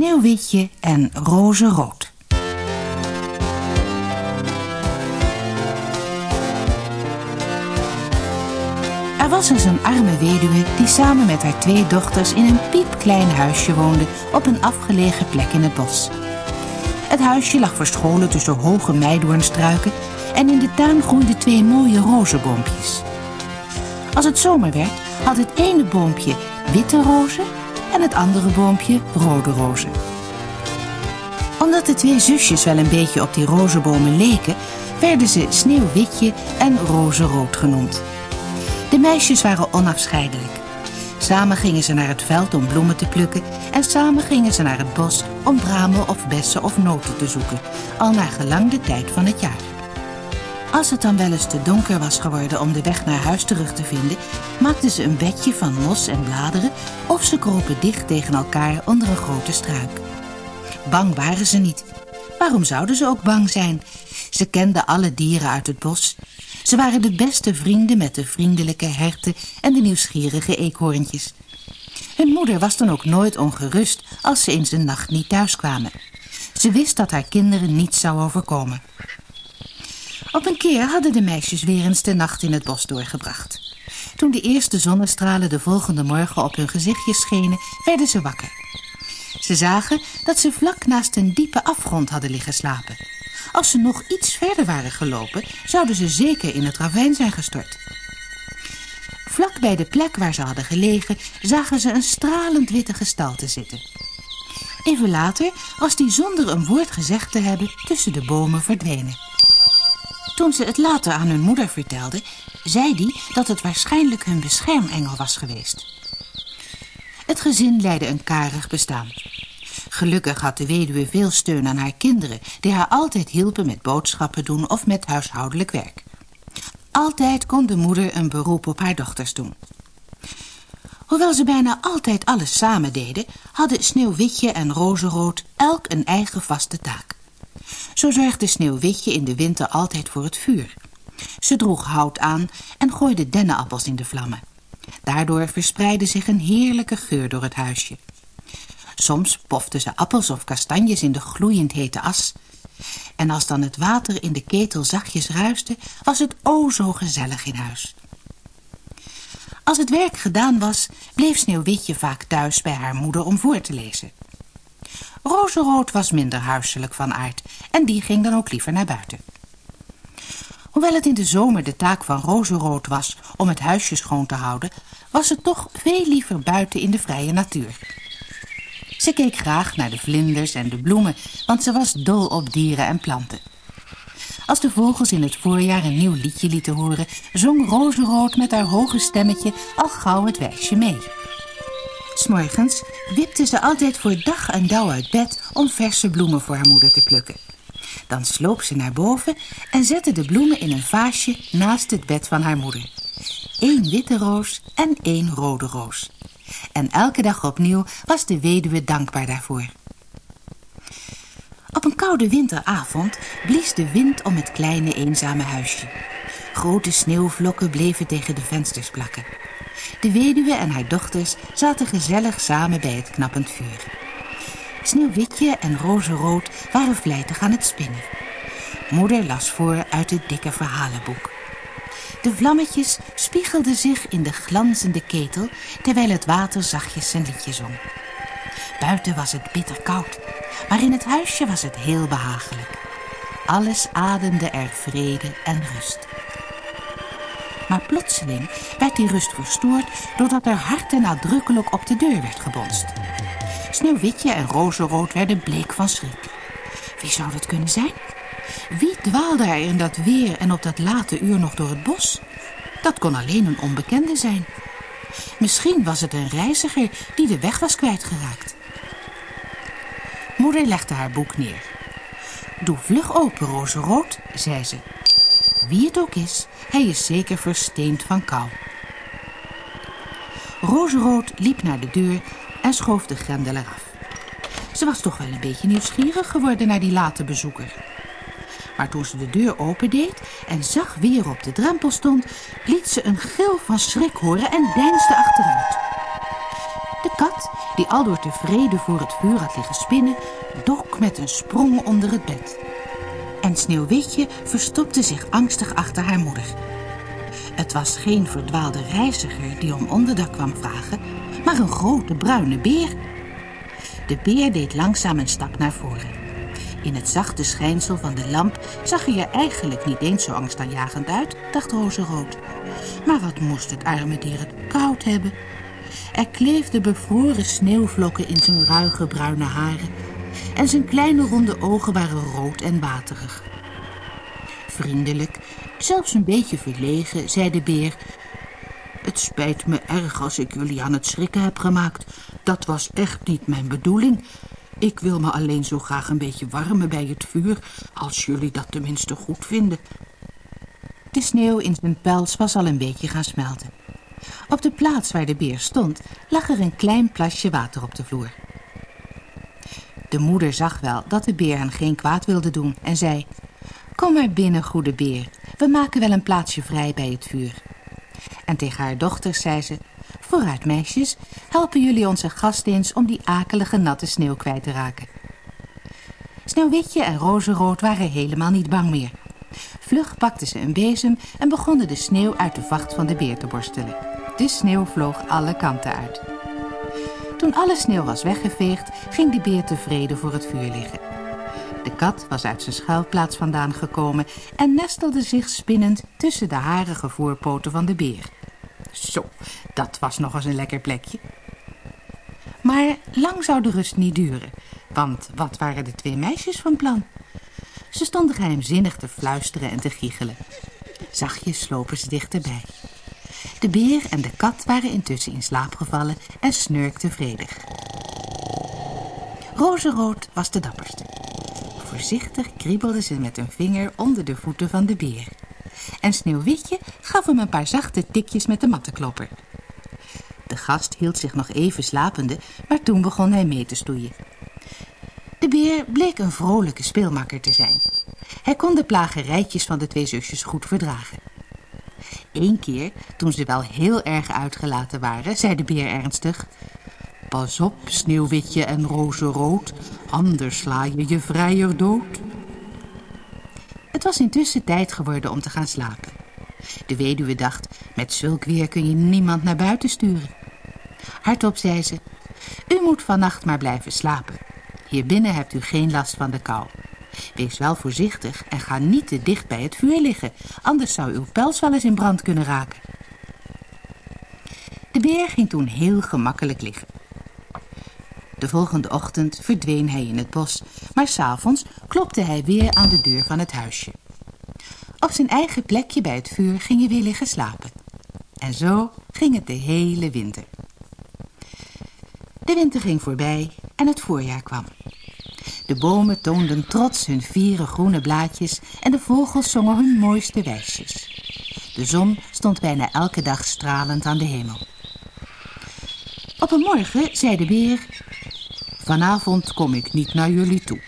Sneeuwwitje en Rozenrood. Er was eens een arme weduwe die samen met haar twee dochters in een piepklein huisje woonde op een afgelegen plek in het bos. Het huisje lag verscholen tussen hoge meidoornstruiken en in de tuin groeiden twee mooie rozenboompjes. Als het zomer werd, had het ene boompje witte rozen en het andere boompje rode rozen. Omdat de twee zusjes wel een beetje op die rozenbomen leken, werden ze Sneeuwwitje en Rozenrood genoemd. De meisjes waren onafscheidelijk. Samen gingen ze naar het veld om bloemen te plukken en samen gingen ze naar het bos om bramen of bessen of noten te zoeken, al naar gelang de tijd van het jaar. Als het dan wel eens te donker was geworden om de weg naar huis terug te vinden, maakten ze een bedje van mos en bladeren of ze kropen dicht tegen elkaar onder een grote struik. Bang waren ze niet. Waarom zouden ze ook bang zijn? Ze kenden alle dieren uit het bos. Ze waren de beste vrienden met de vriendelijke herten en de nieuwsgierige eekhoorntjes. Hun moeder was dan ook nooit ongerust als ze in zijn nacht niet thuis kwamen. Ze wist dat haar kinderen niets zou overkomen. Op een keer hadden de meisjes weer eens de nacht in het bos doorgebracht. Toen de eerste zonnestralen de volgende morgen op hun gezichtjes schenen, werden ze wakker. Ze zagen dat ze vlak naast een diepe afgrond hadden liggen slapen. Als ze nog iets verder waren gelopen, zouden ze zeker in het ravijn zijn gestort. Vlak bij de plek waar ze hadden gelegen, zagen ze een stralend witte gestalte zitten. Even later was die zonder een woord gezegd te hebben tussen de bomen verdwenen. Toen ze het later aan hun moeder vertelde, zei die dat het waarschijnlijk hun beschermengel was geweest. Het gezin leidde een karig bestaan. Gelukkig had de weduwe veel steun aan haar kinderen... die haar altijd hielpen met boodschappen doen of met huishoudelijk werk. Altijd kon de moeder een beroep op haar dochters doen. Hoewel ze bijna altijd alles samen deden... hadden Sneeuwwitje en Rozenrood elk een eigen vaste taak. Zo zorgde Sneeuwwitje in de winter altijd voor het vuur. Ze droeg hout aan en gooide dennenappels in de vlammen. Daardoor verspreidde zich een heerlijke geur door het huisje. Soms pofte ze appels of kastanjes in de gloeiend hete as. En als dan het water in de ketel zachtjes ruiste, was het o zo gezellig in huis. Als het werk gedaan was, bleef Sneeuwwitje vaak thuis bij haar moeder om voor te lezen. Rozenrood was minder huiselijk van aard en die ging dan ook liever naar buiten. Hoewel het in de zomer de taak van Rozenrood was om het huisje schoon te houden, was het toch veel liever buiten in de vrije natuur. Ze keek graag naar de vlinders en de bloemen, want ze was dol op dieren en planten. Als de vogels in het voorjaar een nieuw liedje lieten horen, zong Rozenrood met haar hoge stemmetje al gauw het wijsje mee. S'morgens wipte ze altijd voor dag en dauw uit bed om verse bloemen voor haar moeder te plukken. Dan sloop ze naar boven en zette de bloemen in een vaasje naast het bed van haar moeder. Eén witte roos en één rode roos. En elke dag opnieuw was de weduwe dankbaar daarvoor. Op een koude winteravond blies de wind om het kleine eenzame huisje. Grote sneeuwvlokken bleven tegen de vensters plakken. De weduwe en haar dochters zaten gezellig samen bij het knappend vuur. Sneeuwwitje en Rozenrood waren vlijtig aan het spinnen. Moeder las voor uit het dikke verhalenboek. De vlammetjes spiegelden zich in de glanzende ketel... terwijl het water zachtjes zijn liedje zong. Buiten was het bitter koud, maar in het huisje was het heel behagelijk. Alles ademde er vrede en rust. Maar plotseling werd die rust verstoord... doordat er hard en nadrukkelijk op de deur werd gebonst. Sneeuwwitje en Rozenrood werden bleek van schrik. Wie zou dat kunnen zijn? Wie dwaalde er in dat weer en op dat late uur nog door het bos? Dat kon alleen een onbekende zijn. Misschien was het een reiziger die de weg was kwijtgeraakt. Moeder legde haar boek neer. Doe vlug open, Rozenrood, zei ze. Wie het ook is, hij is zeker versteend van kou. Rozenrood liep naar de deur en schoof de grendel eraf. Ze was toch wel een beetje nieuwsgierig geworden naar die late bezoeker. Maar toen ze de deur opendeed en zag wie er op de drempel stond... liet ze een gil van schrik horen en deinsde achteruit. De kat, die al door tevreden voor het vuur had liggen spinnen, dok met een sprong onder het bed. En Sneeuwwitje verstopte zich angstig achter haar moeder. Het was geen verdwaalde reiziger die om onderdak kwam vragen, maar een grote bruine beer. De beer deed langzaam een stap naar voren. In het zachte schijnsel van de lamp zag hij er eigenlijk niet eens zo angstaanjagend uit, dacht Rozenrood. Maar wat moest het arme dier het koud hebben. Er kleefden bevroren sneeuwvlokken in zijn ruige bruine haren en zijn kleine ronde ogen waren rood en waterig. Vriendelijk, zelfs een beetje verlegen, zei de beer... Het spijt me erg als ik jullie aan het schrikken heb gemaakt. Dat was echt niet mijn bedoeling. Ik wil me alleen zo graag een beetje warmen bij het vuur... als jullie dat tenminste goed vinden. De sneeuw in zijn pels was al een beetje gaan smelten. Op de plaats waar de beer stond, lag er een klein plasje water op de vloer. De moeder zag wel dat de beer hem geen kwaad wilde doen en zei... Kom maar binnen, goede beer. We maken wel een plaatsje vrij bij het vuur. En tegen haar dochters zei ze... Vooruit, meisjes, helpen jullie onze gast eens om die akelige natte sneeuw kwijt te raken. Sneeuwwitje en rozenrood waren helemaal niet bang meer. Vlug pakten ze een bezem en begonnen de sneeuw uit de vacht van de beer te borstelen. De sneeuw vloog alle kanten uit. Toen alle sneeuw was weggeveegd, ging de beer tevreden voor het vuur liggen. De kat was uit zijn schuilplaats vandaan gekomen en nestelde zich spinnend tussen de harige voorpoten van de beer. Zo, dat was nog eens een lekker plekje. Maar lang zou de rust niet duren, want wat waren de twee meisjes van plan? Ze stonden geheimzinnig te fluisteren en te giechelen. Zachtjes slopen ze dichterbij. De beer en de kat waren intussen in slaap gevallen en snurkten vredig. Rozenrood was de dapperste. Voorzichtig kriebelde ze met een vinger onder de voeten van de beer. En Sneeuwwitje gaf hem een paar zachte tikjes met de mattenklopper. De gast hield zich nog even slapende, maar toen begon hij mee te stoeien. De beer bleek een vrolijke speelmakker te zijn. Hij kon de plagerijtjes van de twee zusjes goed verdragen. Eén keer, toen ze wel heel erg uitgelaten waren, zei de beer ernstig... Pas op, sneeuwwitje en rozenrood, anders sla je je vrijer dood. Het was intussen tijd geworden om te gaan slapen. De weduwe dacht, met zulk weer kun je niemand naar buiten sturen. Hardop zei ze, u moet vannacht maar blijven slapen. Hier binnen hebt u geen last van de kou. Wees wel voorzichtig en ga niet te dicht bij het vuur liggen, anders zou uw pels wel eens in brand kunnen raken. De beer ging toen heel gemakkelijk liggen. De volgende ochtend verdween hij in het bos, maar s'avonds klopte hij weer aan de deur van het huisje. Op zijn eigen plekje bij het vuur ging hij weer liggen slapen. En zo ging het de hele winter. De winter ging voorbij en het voorjaar kwam. De bomen toonden trots hun vieren groene blaadjes en de vogels zongen hun mooiste wijsjes. De zon stond bijna elke dag stralend aan de hemel. Op een morgen zei de beer... Vanavond kom ik niet naar jullie toe.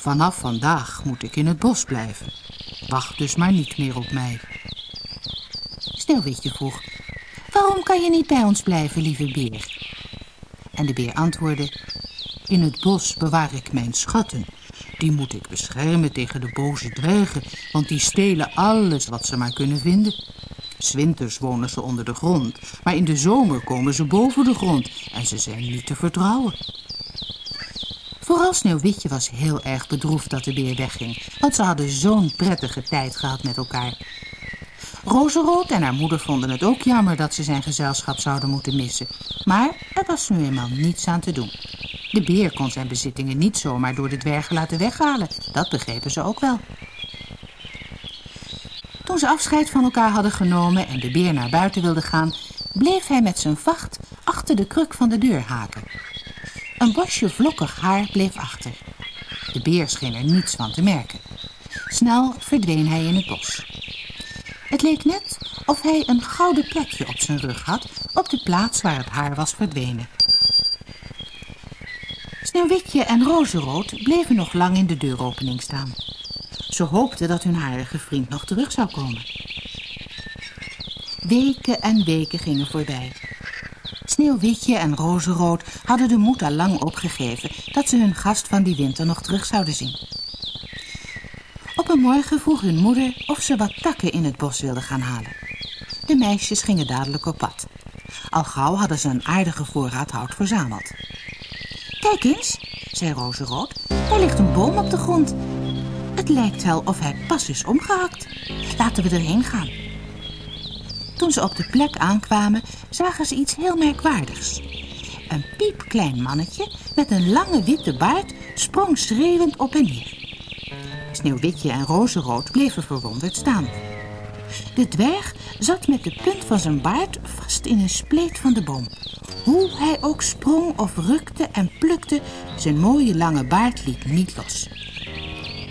Vanaf vandaag moet ik in het bos blijven. Wacht dus maar niet meer op mij. Sneeuwwitje vroeg... Waarom kan je niet bij ons blijven, lieve beer? En de beer antwoordde... In het bos bewaar ik mijn schatten. Die moet ik beschermen tegen de boze dwergen, want die stelen alles wat ze maar kunnen vinden. Zwinters wonen ze onder de grond, maar in de zomer komen ze boven de grond en ze zijn niet te vertrouwen. Vooral Sneeuwwitje was heel erg bedroefd dat de beer wegging, want ze hadden zo'n prettige tijd gehad met elkaar. Rozenrood en haar moeder vonden het ook jammer dat ze zijn gezelschap zouden moeten missen. Maar er was nu eenmaal niets aan te doen. De beer kon zijn bezittingen niet zomaar door de dwergen laten weghalen. Dat begrepen ze ook wel. Toen ze afscheid van elkaar hadden genomen en de beer naar buiten wilde gaan... bleef hij met zijn vacht achter de kruk van de deur haken. Een bosje vlokkig haar bleef achter. De beer scheen er niets van te merken. Snel verdween hij in het bos. Het leek net of hij een gouden plekje op zijn rug had... op de plaats waar het haar was verdwenen. Sneeuwwitje en Rozenrood bleven nog lang in de deuropening staan. Ze hoopten dat hun harige vriend nog terug zou komen. Weken en weken gingen voorbij. Sneeuwwitje en Rozenrood hadden de moed al lang opgegeven dat ze hun gast van die winter nog terug zouden zien. Op een morgen vroeg hun moeder of ze wat takken in het bos wilden gaan halen. De meisjes gingen dadelijk op pad. Al gauw hadden ze een aardige voorraad hout verzameld. Kijk eens, zei Rozenrood, daar ligt een boom op de grond. Het lijkt wel of hij pas is omgehakt. Laten we erheen gaan. Toen ze op de plek aankwamen, zagen ze iets heel merkwaardigs. Een piepklein mannetje met een lange witte baard sprong schreeuwend op en neer. Sneeuwwitje en Rozenrood bleven verwonderd staan. De dwerg zat met de punt van zijn baard vast in een spleet van de boom. Hoe hij ook sprong of rukte en plukte, zijn mooie lange baard liet niet los.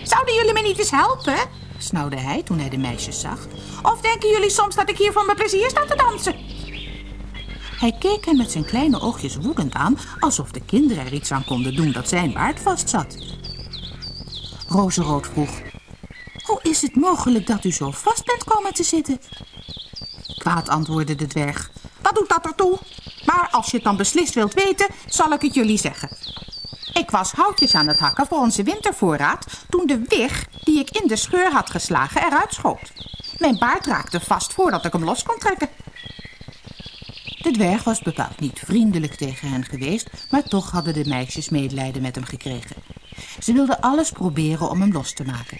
Zouden jullie me niet eens helpen? snauwde hij toen hij de meisjes zag. Of denken jullie soms dat ik hier voor mijn plezier sta te dansen? Hij keek hen met zijn kleine oogjes woedend aan, alsof de kinderen er iets aan konden doen dat zijn baard vastzat. Rozenrood vroeg, is het mogelijk dat u zo vast bent komen te zitten? Kwaad antwoordde de dwerg, wat doet dat ertoe? Maar als je het dan beslist wilt weten, zal ik het jullie zeggen. Ik was houtjes aan het hakken voor onze wintervoorraad toen de wig die ik in de scheur had geslagen eruit schoot. Mijn baard raakte vast voordat ik hem los kon trekken. De dwerg was bepaald niet vriendelijk tegen hen geweest, maar toch hadden de meisjes medelijden met hem gekregen. Ze wilden alles proberen om hem los te maken.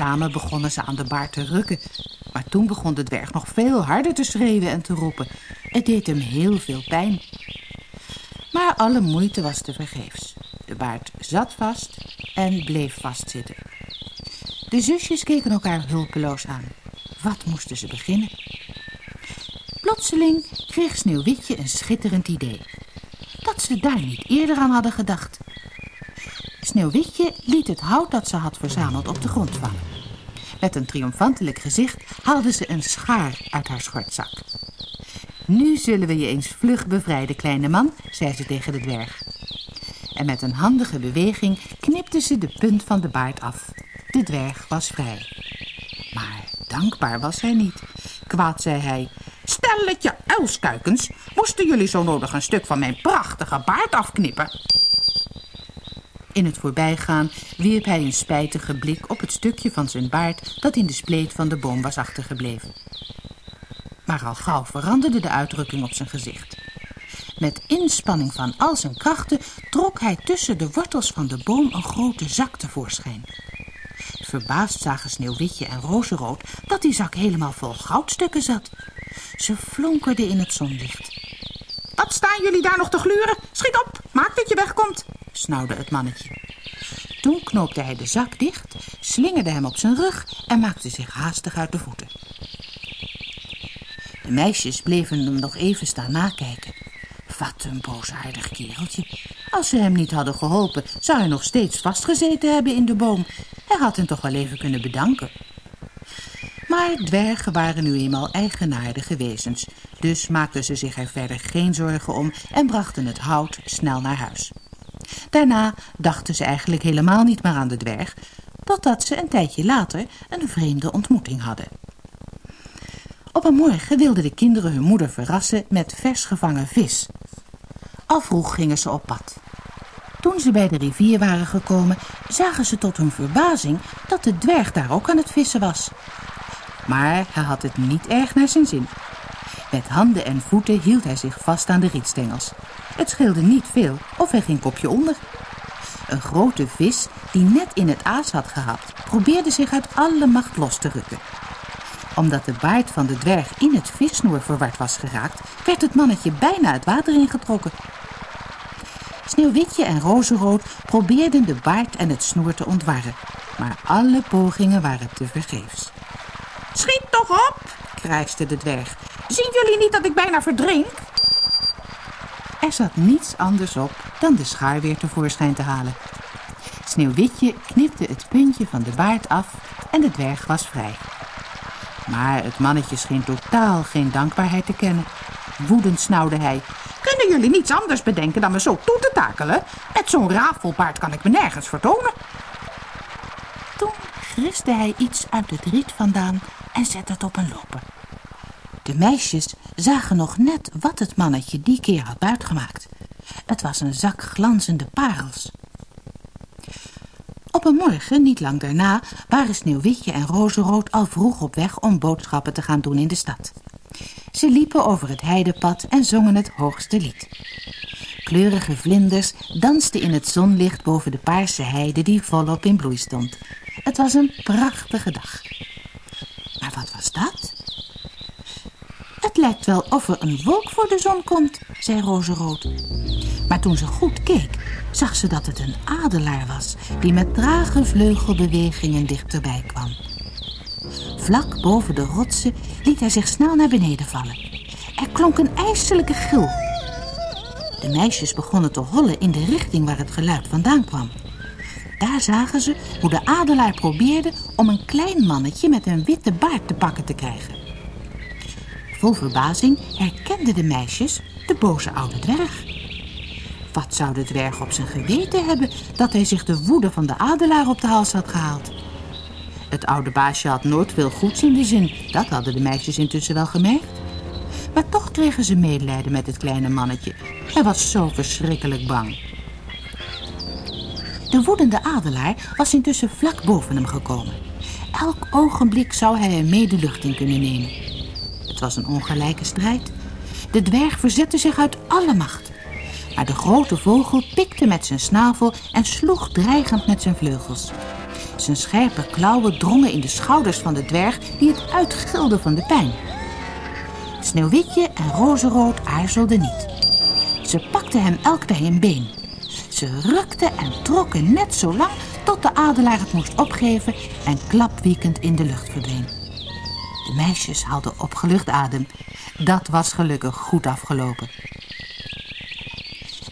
Samen begonnen ze aan de baard te rukken, maar toen begon de dwerg nog veel harder te schreeuwen en te roepen. Het deed hem heel veel pijn. Maar alle moeite was tevergeefs. De baard zat vast en bleef vastzitten. De zusjes keken elkaar hulpeloos aan. Wat moesten ze beginnen? Plotseling kreeg Sneeuwwitje een schitterend idee. Dat ze daar niet eerder aan hadden gedacht. Sneeuwwitje liet het hout dat ze had verzameld op de grond vallen. Met een triomfantelijk gezicht haalde ze een schaar uit haar schortzak. Nu zullen we je eens vlug bevrijden, kleine man, zei ze tegen de dwerg. En met een handige beweging knipte ze de punt van de baard af. De dwerg was vrij. Maar dankbaar was hij niet. Kwaad zei hij. Stelletje uilskuikens, moesten jullie zo nodig een stuk van mijn prachtige baard afknippen? In het voorbijgaan wierp hij een spijtige blik op het stukje van zijn baard dat in de spleet van de boom was achtergebleven. Maar al gauw veranderde de uitdrukking op zijn gezicht. Met inspanning van al zijn krachten trok hij tussen de wortels van de boom een grote zak tevoorschijn. Verbaasd zagen Sneeuwwitje en Rozenrood dat die zak helemaal vol goudstukken zat. Ze flonkerden in het zonlicht. Wat staan jullie daar nog te gluren? Schiet op, maak dat je wegkomt, snauwde het mannetje. Toen knoopte hij de zak dicht, slingerde hem op zijn rug en maakte zich haastig uit de voeten. De meisjes bleven hem nog even staan nakijken. Wat een boosaardig kereltje. Als ze hem niet hadden geholpen, zou hij nog steeds vastgezeten hebben in de boom. Hij had hen toch wel even kunnen bedanken. Maar dwergen waren nu eenmaal eigenaardige wezens, dus maakten ze zich er verder geen zorgen om en brachten het hout snel naar huis. Daarna dachten ze eigenlijk helemaal niet meer aan de dwerg, totdat ze een tijdje later een vreemde ontmoeting hadden. Op een morgen wilden de kinderen hun moeder verrassen met vers gevangen vis. Al vroeg gingen ze op pad. Toen ze bij de rivier waren gekomen, zagen ze tot hun verbazing dat de dwerg daar ook aan het vissen was. Maar hij had het niet erg naar zijn zin. Met handen en voeten hield hij zich vast aan de rietstengels. Het scheelde niet veel of hij ging kopje onder. Een grote vis die net in het aas had gehapt, probeerde zich uit alle macht los te rukken. Omdat de baard van de dwerg in het vissnoer verward was geraakt, werd het mannetje bijna het water ingetrokken. Sneeuwwitje en Rozenrood probeerden de baard en het snoer te ontwarren, maar alle pogingen waren tevergeefs. Schiet toch op, krijste de dwerg. Zien jullie niet dat ik bijna verdrink? Er zat niets anders op dan de schaar weer tevoorschijn te halen. Sneeuwwitje knipte het puntje van de baard af en de dwerg was vrij. Maar het mannetje scheen totaal geen dankbaarheid te kennen. Woedend snauwde hij. Kunnen jullie niets anders bedenken dan me zo toe te takelen? Met zo'n rafelbaard kan ik me nergens vertonen. Toen griste hij iets uit het riet vandaan en zette het op een lopen. De meisjes zagen nog net wat het mannetje die keer had buitgemaakt. Het was een zak glanzende parels. Op een morgen, niet lang daarna, waren Sneeuwwitje en Rozenrood al vroeg op weg om boodschappen te gaan doen in de stad. Ze liepen over het heidepad en zongen het hoogste lied. Kleurige vlinders dansten in het zonlicht boven de paarse heide die volop in bloei stond. Het was een prachtige dag. Maar wat was dat? Het lijkt wel of er een wolk voor de zon komt, zei Rozenrood. Maar toen ze goed keek, zag ze dat het een adelaar was... die met trage vleugelbewegingen dichterbij kwam. Vlak boven de rotsen liet hij zich snel naar beneden vallen. Er klonk een ijselijke gil. De meisjes begonnen te hollen in de richting waar het geluid vandaan kwam. Daar zagen ze hoe de adelaar probeerde om een klein mannetje met een witte baard te pakken te krijgen. Vol verbazing herkenden de meisjes de boze oude dwerg. Wat zou de dwerg op zijn geweten hebben dat hij zich de woede van de adelaar op de hals had gehaald? Het oude baasje had nooit veel goeds in de zin, dat hadden de meisjes intussen wel gemerkt. Maar toch kregen ze medelijden met het kleine mannetje. Hij was zo verschrikkelijk bang. De woedende adelaar was intussen vlak boven hem gekomen. Elk ogenblik zou hij hem mee de lucht in kunnen nemen. Het was een ongelijke strijd. De dwerg verzette zich uit alle macht. Maar de grote vogel pikte met zijn snavel en sloeg dreigend met zijn vleugels. Zijn scherpe klauwen drongen in de schouders van de dwerg die het uitgilde van de pijn. Sneeuwwitje en Rozenrood aarzelden niet. Ze pakten hem elk bij een been. Ze rukten en trokken net zo lang tot de adelaar het moest opgeven en klapwiekend in de lucht verdween. De meisjes haalden opgelucht adem. Dat was gelukkig goed afgelopen.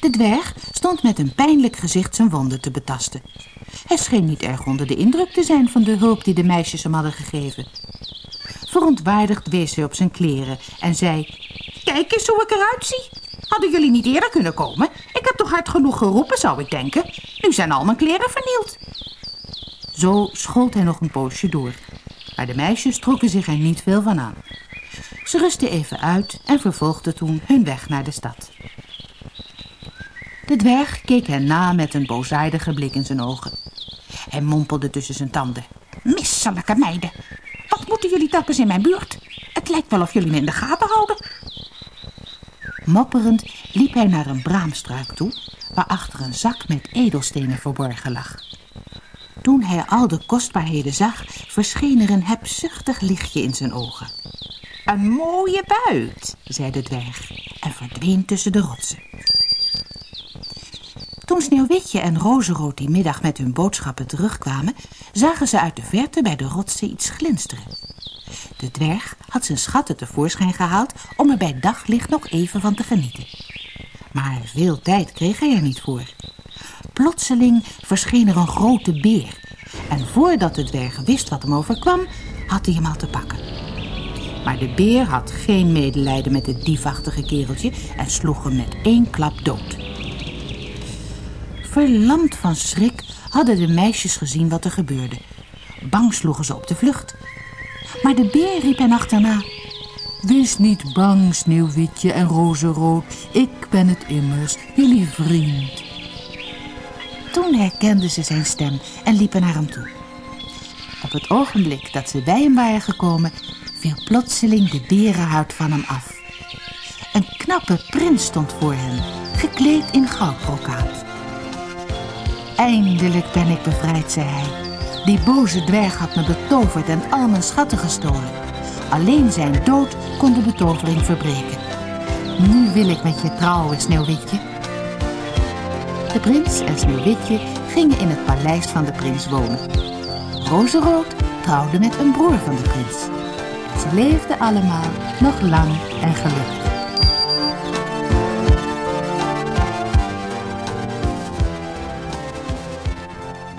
De dwerg stond met een pijnlijk gezicht zijn wonden te betasten. Hij scheen niet erg onder de indruk te zijn van de hulp die de meisjes hem hadden gegeven. Verontwaardigd wees hij op zijn kleren en zei... Kijk eens hoe ik eruit zie. Hadden jullie niet eerder kunnen komen? Ik heb toch hard genoeg geroepen, zou ik denken. Nu zijn al mijn kleren vernield. Zo schold hij nog een poosje door. Maar de meisjes trokken zich er niet veel van aan. Ze rustten even uit en vervolgden toen hun weg naar de stad. De dwerg keek hen na met een boosaardige blik in zijn ogen. Hij mompelde tussen zijn tanden. Misselijke meiden. Wat moeten jullie telkens in mijn buurt? Het lijkt wel of jullie me in de gaten houden. Mopperend liep hij naar een braamstruik toe... waarachter een zak met edelstenen verborgen lag. Toen hij al de kostbaarheden zag... verscheen er een hebzuchtig lichtje in zijn ogen. Een mooie buit, zei de dwerg en verdween tussen de rotsen. Toen Sneeuwwitje en Rozenrood die middag met hun boodschappen terugkwamen... zagen ze uit de verte bij de rotsen iets glinsteren. De dwerg had zijn schatten tevoorschijn gehaald om er bij daglicht nog even van te genieten. Maar veel tijd kreeg hij er niet voor. Plotseling verscheen er een grote beer. En voordat de dwerg wist wat hem overkwam, had hij hem al te pakken. Maar de beer had geen medelijden met het diefachtige kereltje en sloeg hem met één klap dood. Verlamd van schrik hadden de meisjes gezien wat er gebeurde. Bang sloegen ze op de vlucht. Maar de beer riep hen achterna. Wees niet bang, Sneeuwwitje en Rozenrood. Ik ben het immers, jullie vriend. Toen herkenden ze zijn stem en liepen naar hem toe. Op het ogenblik dat ze bij hem waren gekomen, viel plotseling de berenhuid van hem af. Een knappe prins stond voor hen, gekleed in goudbrokaat. Eindelijk ben ik bevrijd, zei hij. Die boze dwerg had me betoverd en al mijn schatten gestolen. Alleen zijn dood kon de betovering verbreken. Nu wil ik met je trouwen, Sneeuwwitje. De prins en Sneeuwwitje gingen in het paleis van de prins wonen. Rozenrood trouwde met een broer van de prins. Ze leefden allemaal nog lang en gelukkig.